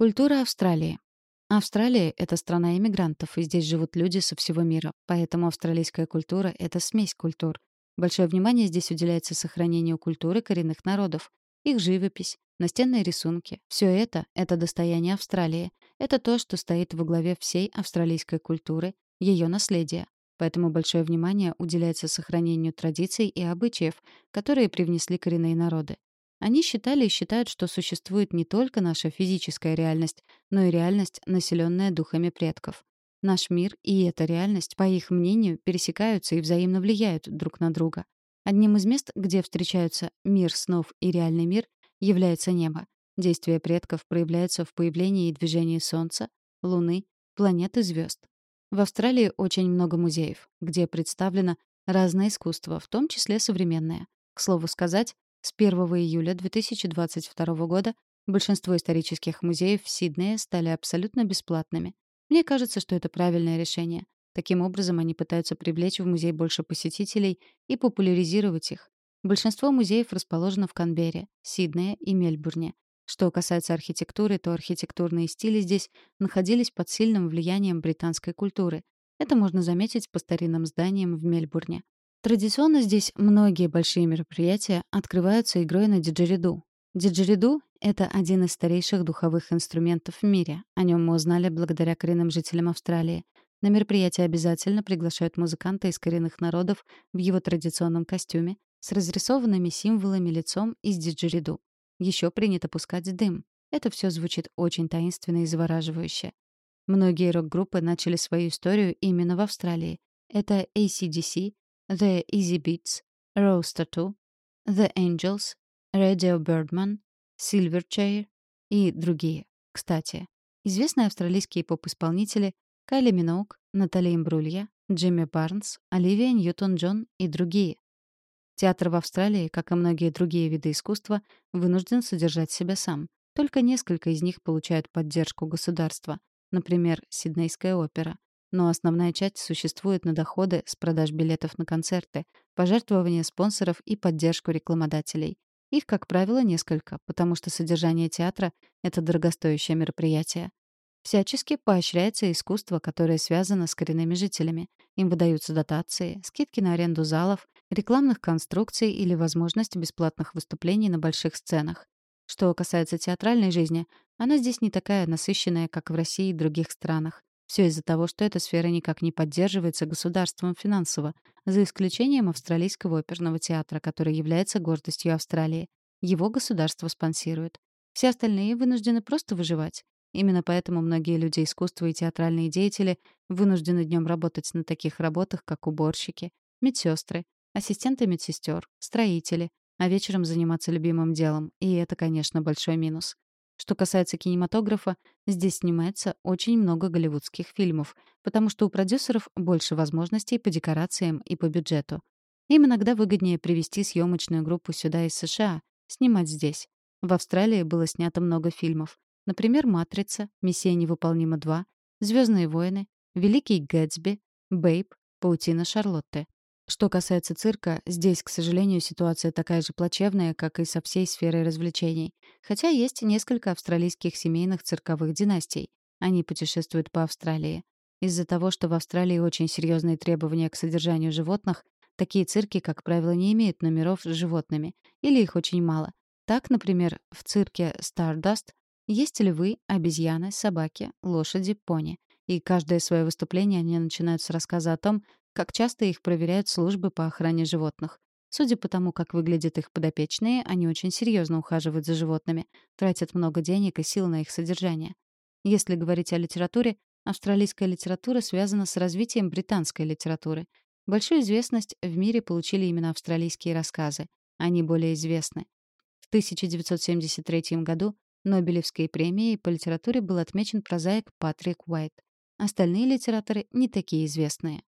Культура Австралии. Австралия — это страна иммигрантов, и здесь живут люди со всего мира. Поэтому австралийская культура — это смесь культур. Большое внимание здесь уделяется сохранению культуры коренных народов. Их живопись, настенные рисунки — все это — это достояние Австралии. Это то, что стоит во главе всей австралийской культуры, ее наследия. Поэтому большое внимание уделяется сохранению традиций и обычаев, которые привнесли коренные народы. Они считали и считают, что существует не только наша физическая реальность, но и реальность, населенная духами предков. Наш мир и эта реальность, по их мнению, пересекаются и взаимно влияют друг на друга. Одним из мест, где встречаются мир снов и реальный мир, является небо. Действие предков проявляется в появлении и движении Солнца, Луны, планет и звезд. В Австралии очень много музеев, где представлено разное искусство, в том числе современное. К слову сказать, с 1 июля 2022 года большинство исторических музеев в Сиднее стали абсолютно бесплатными. Мне кажется, что это правильное решение. Таким образом, они пытаются привлечь в музей больше посетителей и популяризировать их. Большинство музеев расположено в Канберре, Сиднее и Мельбурне. Что касается архитектуры, то архитектурные стили здесь находились под сильным влиянием британской культуры. Это можно заметить по старинным зданиям в Мельбурне. Традиционно здесь многие большие мероприятия открываются игрой на диджериду. Диджериду — это один из старейших духовых инструментов в мире. О нем мы узнали благодаря коренным жителям Австралии. На мероприятие обязательно приглашают музыканта из коренных народов в его традиционном костюме с разрисованными символами лицом из диджериду. Еще принято пускать дым. Это все звучит очень таинственно и завораживающе. Многие рок-группы начали свою историю именно в Австралии. Это ACDC, The Easy Beats, Rose Tattoo, The Angels, Radio Birdman, Silverchair и другие. Кстати, известные австралийские поп-исполнители Кайли Миноуг, Натали Имбрулья, Джимми Барнс, Оливия Ньютон-Джон и другие. Театр в Австралии, как и многие другие виды искусства, вынужден содержать себя сам. Только несколько из них получают поддержку государства. Например, Сиднейская опера — но основная часть существует на доходы с продаж билетов на концерты, пожертвования спонсоров и поддержку рекламодателей. Их, как правило, несколько, потому что содержание театра — это дорогостоящее мероприятие. Всячески поощряется искусство, которое связано с коренными жителями. Им выдаются дотации, скидки на аренду залов, рекламных конструкций или возможность бесплатных выступлений на больших сценах. Что касается театральной жизни, она здесь не такая насыщенная, как в России и других странах. Все из-за того, что эта сфера никак не поддерживается государством финансово, за исключением Австралийского оперного театра, который является гордостью Австралии. Его государство спонсирует. Все остальные вынуждены просто выживать. Именно поэтому многие люди искусства и театральные деятели вынуждены днем работать на таких работах, как уборщики, медсестры, ассистенты медсестер, строители, а вечером заниматься любимым делом. И это, конечно, большой минус. Что касается кинематографа, здесь снимается очень много голливудских фильмов, потому что у продюсеров больше возможностей по декорациям и по бюджету. Им иногда выгоднее привести съемочную группу сюда из США, снимать здесь. В Австралии было снято много фильмов. Например, «Матрица», «Миссия невыполнима 2», «Звездные войны», «Великий Гэтсби», «Бэйб», «Паутина Шарлотты». Что касается цирка, здесь, к сожалению, ситуация такая же плачевная, как и со всей сферой развлечений. Хотя есть несколько австралийских семейных цирковых династий. Они путешествуют по Австралии. Из-за того, что в Австралии очень серьезные требования к содержанию животных, такие цирки, как правило, не имеют номеров с животными, или их очень мало. Так, например, в цирке Stardust есть львы, обезьяны, собаки, лошади, пони. И каждое свое выступление они начинают с рассказа о том, как часто их проверяют службы по охране животных. Судя по тому, как выглядят их подопечные, они очень серьезно ухаживают за животными, тратят много денег и сил на их содержание. Если говорить о литературе, австралийская литература связана с развитием британской литературы. Большую известность в мире получили именно австралийские рассказы. Они более известны. В 1973 году Нобелевской премией по литературе был отмечен прозаик Патрик Уайт. Остальные литераторы не такие известные.